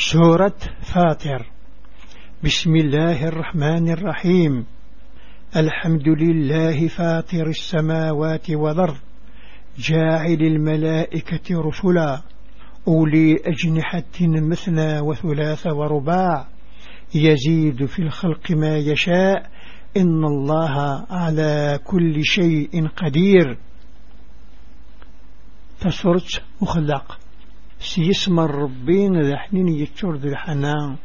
سورة فاطر بسم الله الرحمن الرحيم. الحمد لله فاطر السماوات والأرض جاعل الملائكة رسلا أولي أجنحة مثنى وثلاث ورباع يزيد في الخلق ما يشاء إن الله على كل شيء قدير. تصرت مخلق. سيسمى الربين ذا حنين يتشور ذي الحنان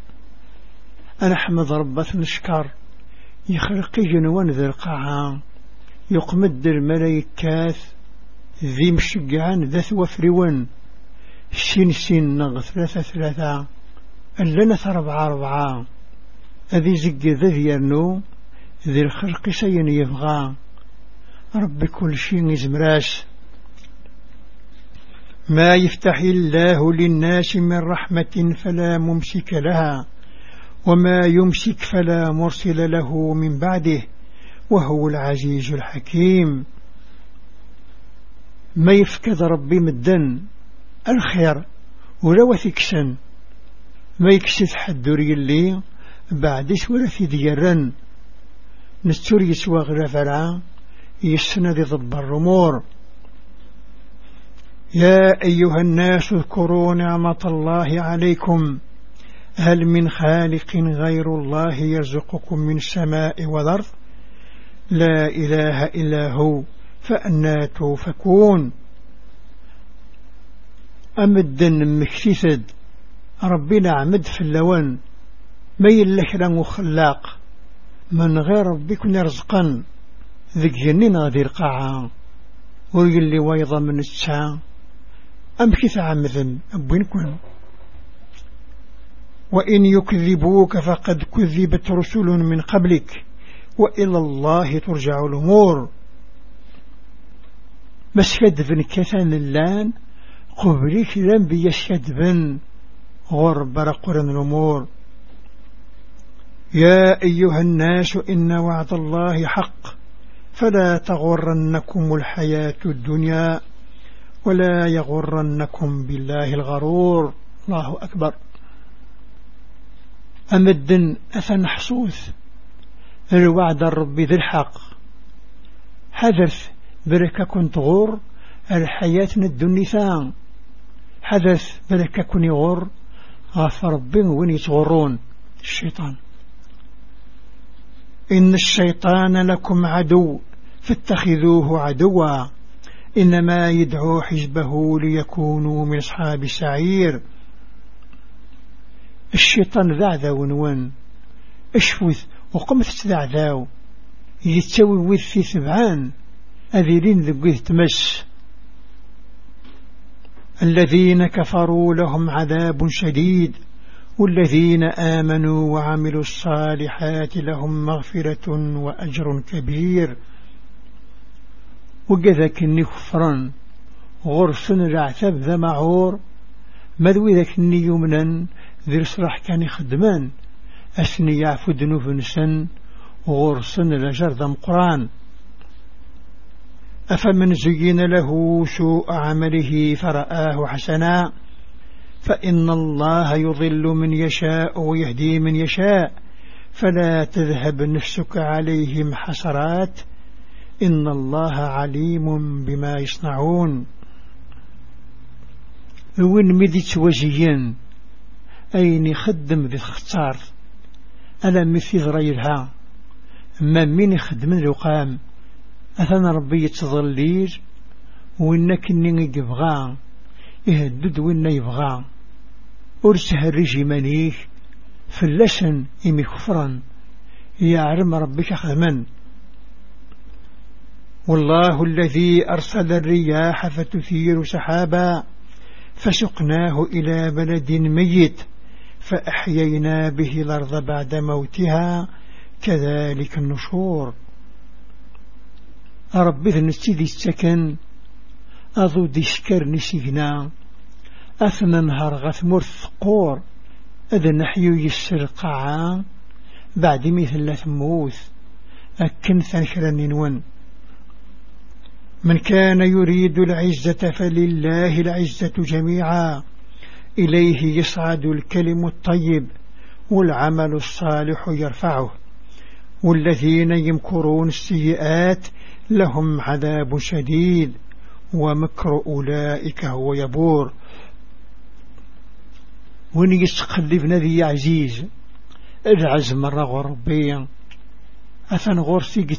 أنا حمد ربة نشكر يخلق جنوان ذي القاعة. يقمد الملايكات. ذي مشقعان ذا ثوفرون سين سين نغ ثلاثة ثلاثة. ألنا أربعة أربعة. أذي زق ذي يرنو. ذي الخلق سين يبغى رب كل شيء يزمراس ما يفتح الله للناس من رحمة فلا ممسك لها وما يمسك فلا مرسل له من بعده وهو العزيز الحكيم. ما يفكد ربي مدن الخير ولو ثكسن ما يكسف حد اللي بعد ولا في ديرن نستور يسوى يسند ضب الرمور. يا أيها الناس اذكروا نعمة الله عليكم. هل من خالق غير الله يرزقكم من السماء والأرض؟ لا إله إلا هو فأنا توفكون. أمدن مكتسد ربنا عمد في اللون. ما يلك لنه خلاق من غير ربك نرزقا ذك جنين غذي القاعة ويلي ويضا من الساعة أم كيف عمذن أبوينكم وإن يكذبوك فقد كذبت رسل من قبلك وإلى الله ترجع الأمور. بس كذبن كثان اللان قبلك ذنبي يشكذبن غرب رقرن الأمور. يا أيها الناس إن وعد الله حق فلا تغرنكم الحياة الدنيا. ولا يغرنكم بالله الغرور. الله أكبر. أمد أثن حصوث الوعد الرب ذي الحق. حدث بركة كنت غور. الحياة الدنيا حدث بركة كن غور. غاف ربي وين يتغرون الشيطان. إن الشيطان لكم عدو. فاتخذوه عدوا. إنما يدعو حزبه ليكونوا من أصحاب السعير الشيطان ذا ذا ونوان أشفوث وقمت ذا ذاو يتسوي وذ في سبعان أذيرين ذقيه تمس. الذين كفروا لهم عذاب شديد. والذين آمنوا وعملوا الصالحات لهم مغفرة وأجر كبير. وقذاك النكفران غرسن العتاب ذا معور. مذوي ذاك الني يمنا ذي الصلاح كان يخدمان. أسني يعفو دنوف نسن غرسن الأجر ذا مقران. أفمن زين له سوء عمله فرآه حسنا. فإن الله يضل من يشاء ويهدي من يشاء. فلا تذهب نفسك عليهم حسرات. إن الله عليم بما يصنعون. وين مدي توجيين أين يخدم ذي اختار ألا مثل غيرها؟ ما مين يخدم الوقام أثنى ربي يتظلير وإنك إني يبغى. يهدد وإنه يبغى. أرسه الرجي منيك فلسن إمي كفرا. يعلم ربك خدما والله الذي أرسل الرياح فتثير سحابا فسقناه إلى بلد ميت فأحيينا به الأرض بعد موتها كذلك النشور. ربي ذنستي السكن أضو ديشكر نسيقنا أثنى نهار غثمور ثقور أذا نحيو يسر قاعا بعد مثل ثموث أكن ثنكرا ننون. من كان يريد العزة فلله العزة جميعا. إليه يصعد الكلم الطيب والعمل الصالح يرفعه. والذين يمكرون السيئات لهم عذاب شديد ومكر أولئك هو يبور. وين يستقلب نذي عزيز العز مرة غربية أثن غرسي قد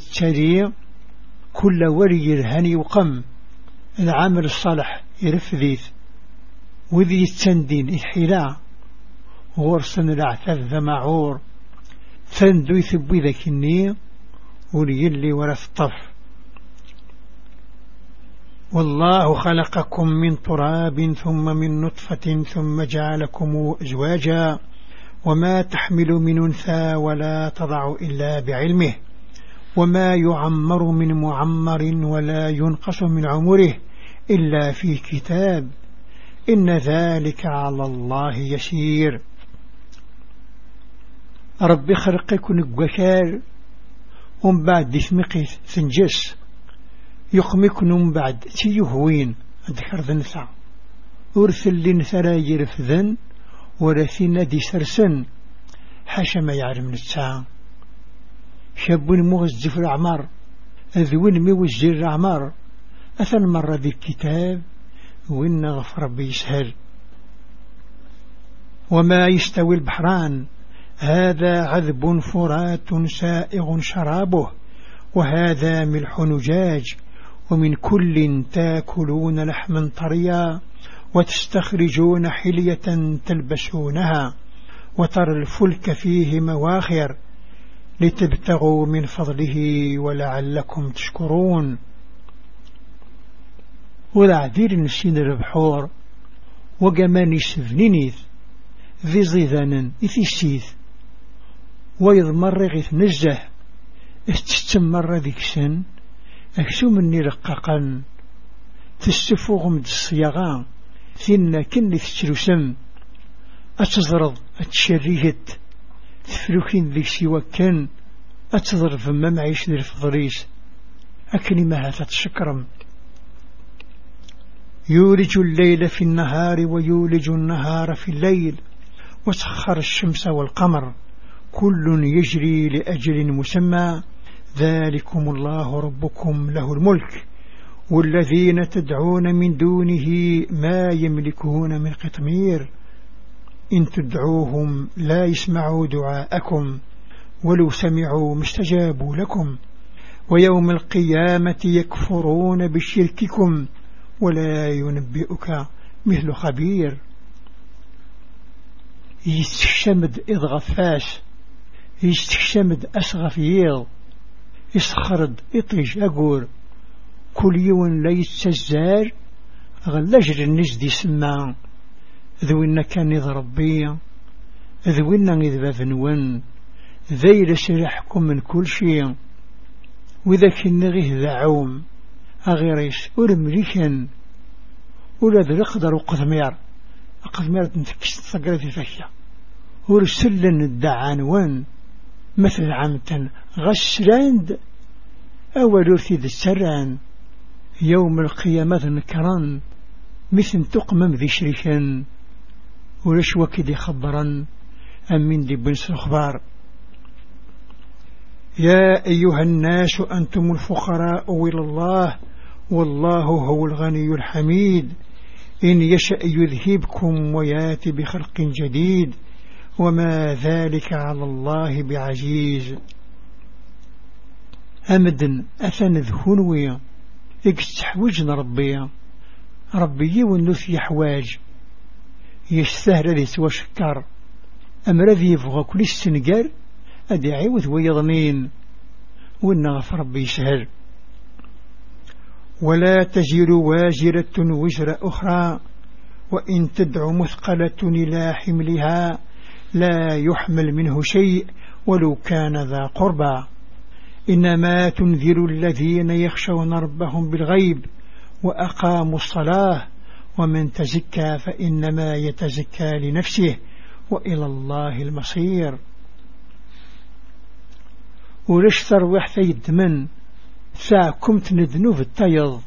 كل وري الهني وقم. العامل الصالح يرفذيث وذي التندين الحلاء غرسن العتذ معور. ثندو يثبي ذاك النية وليلي ورث طف والله خلقكم من تراب ثم من نطفة ثم جعلكم أزواجا. وما تحمل من أنثى ولا تضع إلا بعلمه. وما يعمر من معمر ولا ينقص من عمره إلا في كتاب. إن ذلك على الله يسير. ربي خلقك نقشار ومن بعد ثمقيت ثنجس يقمك من بعد تيهوين ذكر ذنثع ورث اللي ثرى رفذن ورثينا دي سرسن. حاشا ما يعلم الساعة شاب مغزف الأعمار أذوين موزي الأعمار أثن مرة ذي الكتاب وإن غفر ربي يسهل وما يستوي البحران. هذا عذب فرات سائغ شرابه. وهذا ملح نجاج. ومن كل تاكلون لحما طريا. وتستخرجون حلية تلبسونها. وترى الفلك فيه مواخر. لتبتغوا من فضله ولعلكم تشكرون. ولا عدير نسين البحور وقماني سفنينيث ذي زيذانا إثيسيث ويض مرة غيث نزه استستم مرة ذيك سن أكسو مني رقاقا تستفوغ مد الصياغان ثنا كني تشلسم أتزرض أتشريهت تفلوكين ذيك سوا كان أتضرب ما معيش ذي الفضريس أكني ما تتشكرم يولج الليل في النهار ويولج النهار في الليل. وسخر الشمس والقمر. كل يجري لأجل مسمى. ذلكم الله ربكم له الملك. والذين تدعون من دونه ما يملكون من قطمير. إن تدعوهم لا يسمعوا دعاءكم ولو سمعوا مستجابوا لكم. ويوم القيامة يكفرون بشرككم ولا ينبئك مثل خبير. يستشمد إضغفاش يستشمد أسغف ييض يسخرد إطيج أقول كل يوم لا يتسزار غلاجر النجد سما ذوينا كان يضربيا ذوينا إذ بافنون ذيل سرحكم من كل شيء. وإذا كنا غيه ذعوم أغيريس أرمريكا ولا ذا قدر وقثمير قثمير تنتكس تصقر في فشة ورسلن الدعانوان مثل عمتا غسراند أول ذي السران. يوم القيامة نكران مثل تقمم ذي شريكا. ولش وكدي خبرا أم من دي بنس الأخبار يا أيها الناس أنتم الفقراء إلى الله والله هو الغني الحميد. إن يشأ يذهبكم وياتي بخلق جديد وما ذلك على الله بعزيز. أمدا أثن ذهنويا اكستحوجنا ربيا ربي ونثي حواج يستهل ذي سوى شكر أمر ذي يبغى كل السنقر أدي عيوث ويضنين والنغف ربي يسهل ولا تزر واجرة وزر أخرى وإن تدع مثقلة إلى حملها لا يحمل منه شيء ولو كان ذا قربى. إنما تنذر الذين يخشون ربهم بالغيب وأقاموا الصلاة ومن تزكى فإنما يتزكى لنفسه وإلى الله المصير. ولش ثروح ثيد من كمت ندنو في التيض.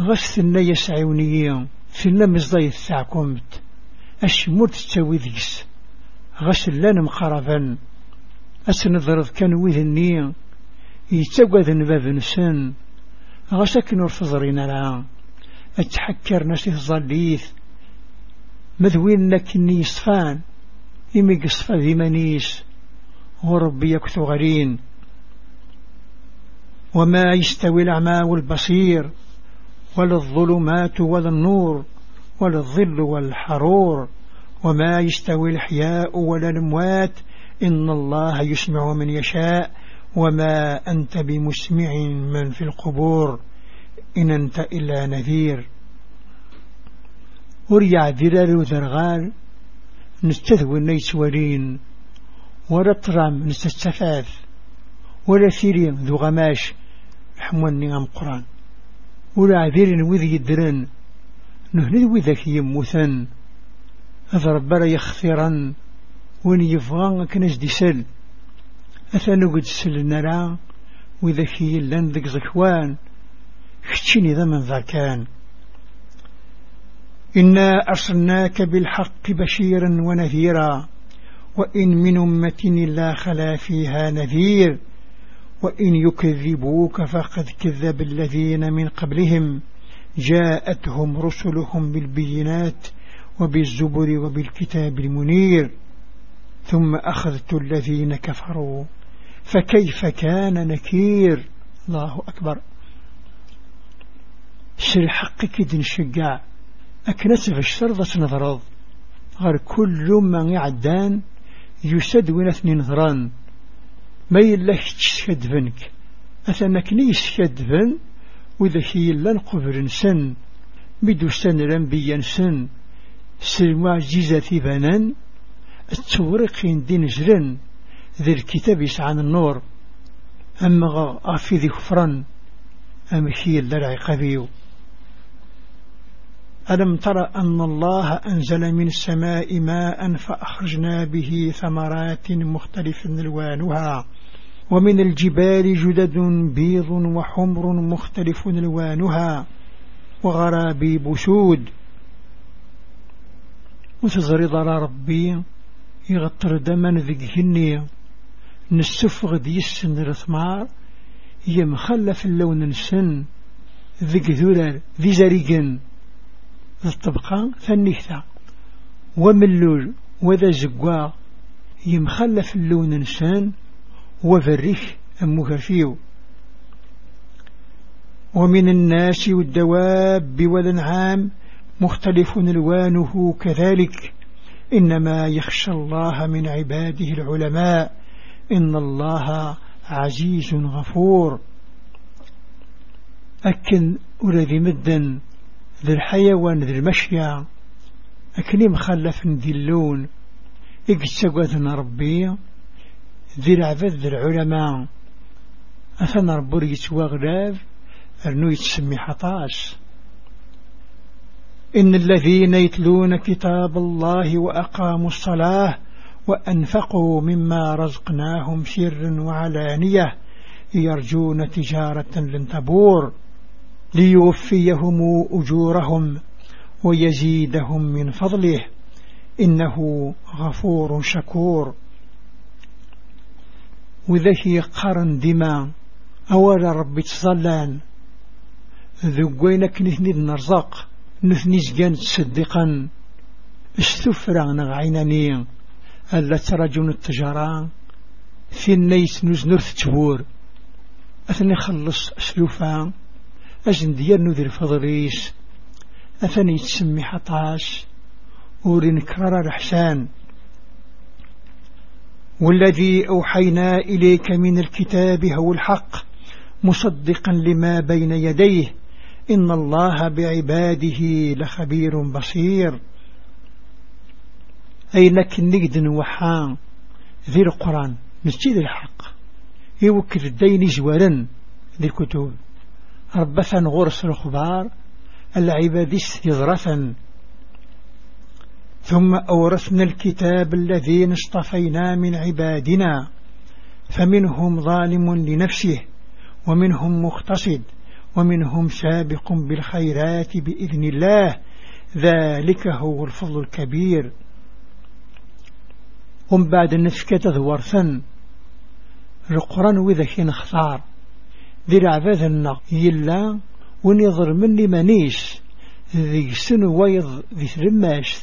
غس النية سعيونية في اللمز ضي كمت. أشمر تستوي ذيس. غسلان مقربا أسنظرض كان وذني يتقوذ باب نسان غسكن ورفضرين لا. أتحكر نسي الظليث مذوين لكني يصفان. إمي قصفة ذي منيس. وربي يكثو غرين. وما يستوي الأعمى والبصير. ولا الظلمات ولا النور. ولا الظل والحرور. وما يستوي الحياء ولا الأموات. إن الله يسمع من يشاء. وما أنت بمسمع من في القبور. إن أنت إلا نذير. وريع ذرار وذرغال نستذوي النيس ولين ولا طرام نستستفاذ ولا ثيرين ذو غماش حمواني نعم قرآن. ولا عذير وذي الدرن نهني وذاك يموثن. هذا ربنا يخثرا وين يفغان كناش دي سل أثنو قد سل نرى وذاك يلان ذك زكوان. كتشيني ذا من ذا كان. إنا أرسلناك بالحق بشيرا ونذيرا وإن من أمة إلا خلا فيها نذير وإن يكذبوك فقد كذب الذين من قبلهم. جاءتهم رسلهم بالبينات وبالزبر وبالكتاب المنير ثم أخذت الذين كفروا فكيف كان نكير؟ الله أكبر. سر حقك دين شقاع أكنت في الشرطة نظرض. غير كل من يعدان يسد ونثني نظران. ما يلاك تشكدفنك أثنك نيس كدفن وإذا هي لن قبر سن بدو سن رنبيا سن سر معجزة بنان. التورقين دين جرن. ذي الكتاب يسعان النور. أما غافي ذي خفران. أما هي اللرع قبيو. ألم تر أن الله أنزل من السماء ماء فأخرجنا به ثمرات مختلف ألوانها. ومن الجبال جدد بيض وحمر مختلف ألوانها. وغرابيب سود. وتزرد على ربي يغطر دما ذقهني نستفغ ديسن الثمار هي مخلف اللون نسن. ذق ذرر ذي زريقن. الطبقة ثنيثة وملول وذا زقوا يمخلف اللون نسان وفريش المكفيو ومن الناس والدواب والأنعام مختلف ألوانه كذلك. إنما يخشى الله من عباده العلماء. إن الله عزيز غفور. أكن أرذي مدا ذي الحيوان ذي المشيع أكني مخلف ذي اللون. إقسقوذنا ربي. ذي العبد ذي العلماء. أثنى ربوري يتواغلاف أرنو يتسمي حطاس. إن الذين يتلون كتاب الله وأقاموا الصلاة وأنفقوا مما رزقناهم سر وعلانية يرجون تجارة لن تبور. ليوفيهم أجورهم ويزيدهم من فضله. إنه غفور شكور. وذهي قرن دماء. أول ربي تصلان ذقوينك نثني نرزق نثني زقان تصدقا استفرع نغعيناني. ألا ترجون التجارة. في النيس نزنرث تبور. أثني خلص أسلوفا. أجن ديال نذر فضريس أثني تسمي حطاش؟ ورين كرار الحسان. والذي أوحينا إليك من الكتاب هو الحق مصدقا لما بين يديه. إن الله بعباده لخبير بصير. أي لك نقد وحان. ذي القرآن نسجد الحق. يوكل الدين جوارا ذي الكتب. ربثا غرس الخبار العبادس يضرثا ثم أورثنا الكتاب الذين اصطفينا من عبادنا فمنهم ظالم لنفسه ومنهم مقتصد ومنهم سابق بالخيرات بإذن الله. ذلك هو الفضل الكبير. ومن بعد النفكة ذورثا القرآن وإذا كان اختار ذي العباد النق. يلا ونظر مني منيس ذي سن ويض ذي ثلماش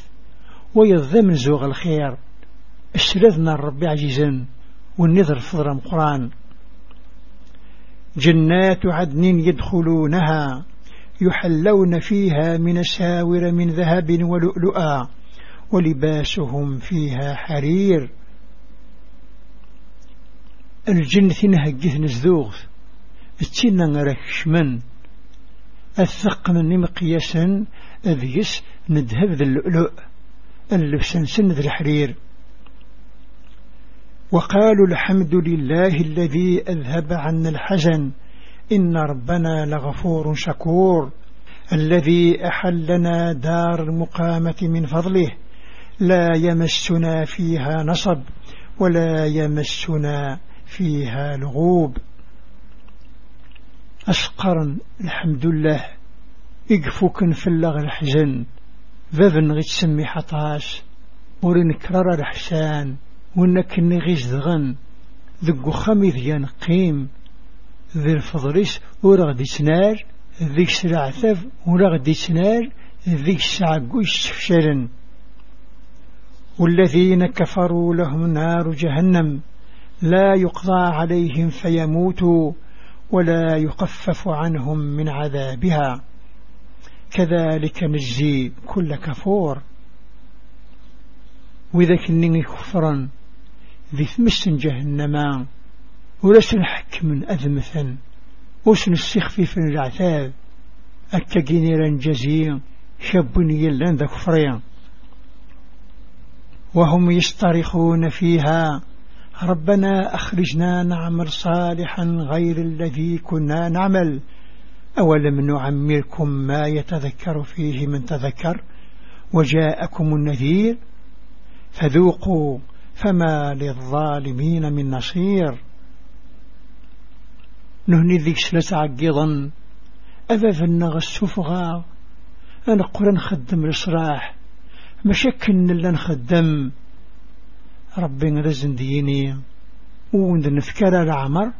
ويض ذمن زوغ الخير. السلذنا الربي عزيزا والنظر فضر قرآن. جنات عدن يدخلونها يحلون فيها من ساور من ذهب ولؤلؤا ولباسهم فيها حرير. الجنة نهجث نزدوغ التينا نركشمن الثق من مقياسا أذيس ندهب ذا اللؤلؤ. اللبسن سن ذا الحرير. وقالوا الحمد لله الذي أذهب عنا الحزن. إن ربنا لغفور شكور. الذي أحلنا دار المقامة من فضله. لا يمسنا فيها نصب ولا يمسنا فيها لغوب. أسقرا الحمد لله إقفوكن في اللغ الحزن ذذن غي تسمي حطاش ورنكرر الحسان ونكن غيش ذغن ذقو خمي ذيان قيم ذي الفضريس ورغدي سنار ذيك سرع ثف ورغدي سنار ذيك ساعة قوش تفشلن والذين كفروا لهم نار جهنم لا يقضى عليهم فيموتوا. ولا يخفف عنهم من عذابها. كذلك نجزي كل كفور. وإذا كنني كفرا ذي ثمس جهنم ولسن حكم أذمثا وسن السخفيف العذاب. التقينيرا جزيا شابني يلان ذا كفريا. وهم يسترخون فيها. ربنا أخرجنا نعمل صالحا غير الذي كنا نعمل. أولم نعمركم ما يتذكر فيه من تذكر؟ وجاءكم النذير فذوقوا فما للظالمين من نصير. نهني ذيك سلس عقيضا. أبا النغ السفغا أنا قرا نخدم الإصراح مشكل اللي نخدم. ربي نرزن ديني وند نفكر العمر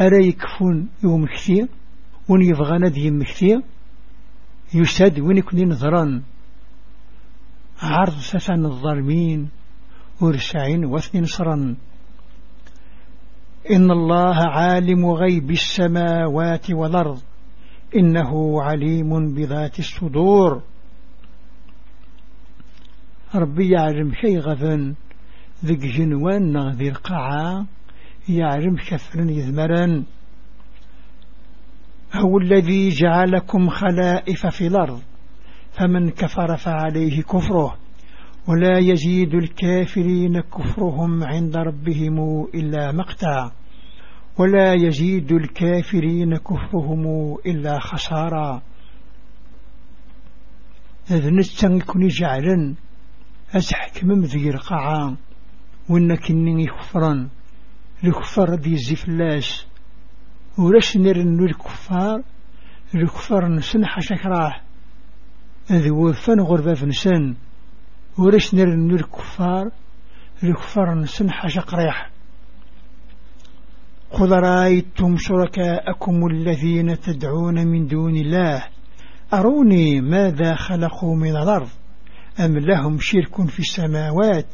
أرى يكفون يوم كثير ون يبغى ندي مكثير يساد وين يكون نظرا عرض سفن الظالمين ورسعين واثنين صرا إن الله عالم غيب السماوات والأرض إنه عليم بذات الصدور. ربي يعلم شيء غفن. ذك جنوان ذي القاعة يعلم كثر يذمرا هو الذي جعلكم خلائف في الأرض فمن كفر فعليه كفره ولا يزيد الكافرين كفرهم عند ربهم إلا مقتا. ولا يزيد الكافرين كفرهم إلا خسارا. إذ نستن كن جعلا أزحك ممذي رقعا وإنك إني كفرا لكفر دي الزفلاس ولاش نرنو الكفار؟ الكفار نسنح شكراه إذ وفن غربة فنسن ورش نرن الكفار؟ الكفار نسنح شقريح قل رأيتم شركاءكم الذين تدعون من دون الله. أروني ماذا خلقوا من الأرض؟ أم لهم شرك في السماوات؟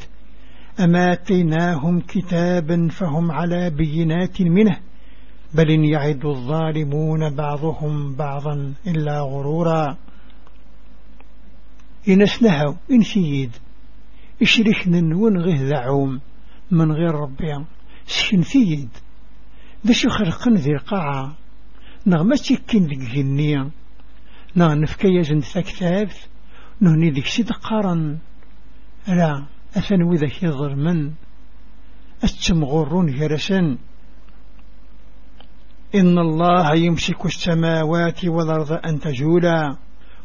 أم آتيناهم كتابا فهم على بينات منه بل يعد الظالمون بعضهم بعضا إلا غرورا. إن اسنهوا إن سيد إشركنا ونغيه ذعوم من غير ربي سكن سيد. ذا شو خلقن ذي القاعة نغمة تكين ذي جنية. نغ نفكا يزن ثكتاب نهني ذيك سيد قارن. لا. أثن وذاك يظر من أتمغرون جرسا إن الله يمسك السماوات والأرض أن تجولا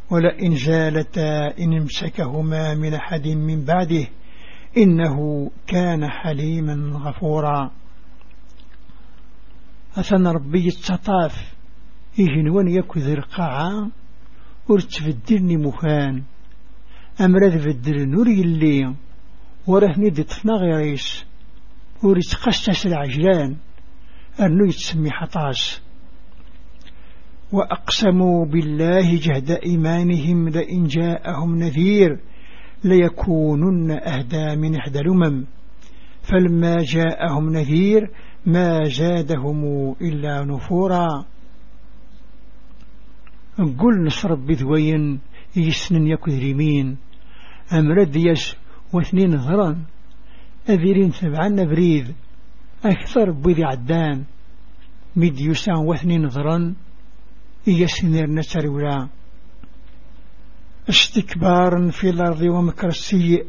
ولئن زالتا إن امسكهما من أحد من بعده إنه كان حليما غفورا. أثنى ربي التطاف إيهن وان يكو ذي القاعة ورتفدلني مكان أمراد بدل نور يلي ورهني دي طفنا غيريس وريت قشتش العجلان. أنه يتسمي حطاس وأقسموا بالله جهد إيمانهم لئن جاءهم نذير ليكونن أهدى من إحدى الأمم. فلما جاءهم نذير ما زادهم إلا نفورا. قل نصرب بذوين يسنن يكذ ريمين أمرد يس واثنين ظران أذيرين سبعان بريد أكثر بذي عدان. مد يسان واثنين ظران يسنر نسر ولا. استكبارا في الأرض ومكر السيء.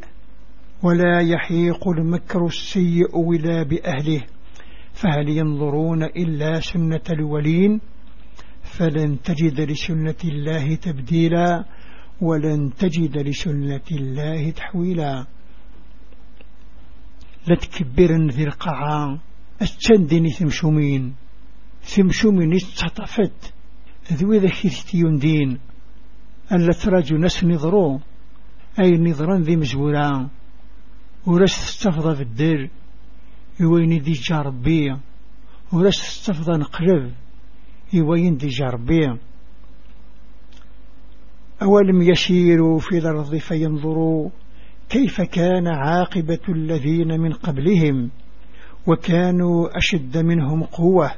ولا يحيق المكر السيء ولا بأهله. فهل ينظرون إلا سنة الولين؟ فلن تجد لسنة الله تبديلا. ولن تجد لسنة الله تحويلا. لتكبرن ذي القاعة التندني ثمشومين. ثمشومين استطفت. ذوي ذا دين ألا تراجو ناس نظرو أي نظران ذي مزورا. وراس تستفضى في الدر يوين دي جاربية وراس تستفضى نقلب يوين دي جاربية أولم يسيروا في الأرض فينظروا كيف كان عاقبة الذين من قبلهم وكانوا أشد منهم قوة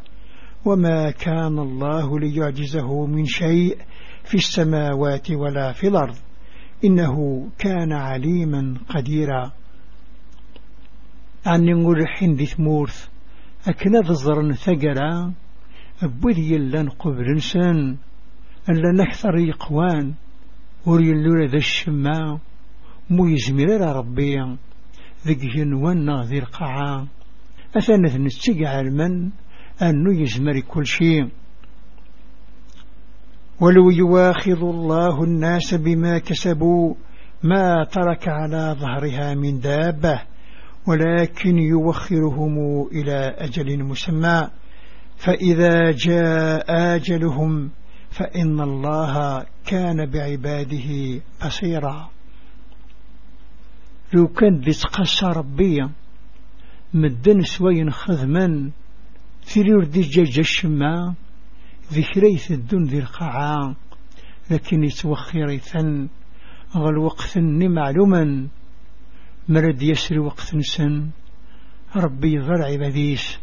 وما كان الله ليعجزه من شيء في السماوات ولا في الأرض إنه كان عليما قديرا. أني نقول حين ثمورث أكنا ذزرن ثقرا أبوذي لن قبل نسان ألا نكثر يقوان وريلو ذا الشماء مو يزمير ربي. ذي جنوان ذي القاعة. أثنى نتسقع المن أنه يزمر كل شيء. ولو يواخذ الله الناس بما كسبوا ما ترك على ظهرها من دابة ولكن يوخرهم إلى أجل مسمى. فإذا جاء آجلهم فإن الله كان بعباده بصيرا لو كان بتقصى ربيا مدن سوين خذما ثيرير دي جاج الشماء ذكريث الدن ذي القاعة لكن يتوخريثا غل وقت معلوما مرد يسري وقت سن ربي ضرع عباديش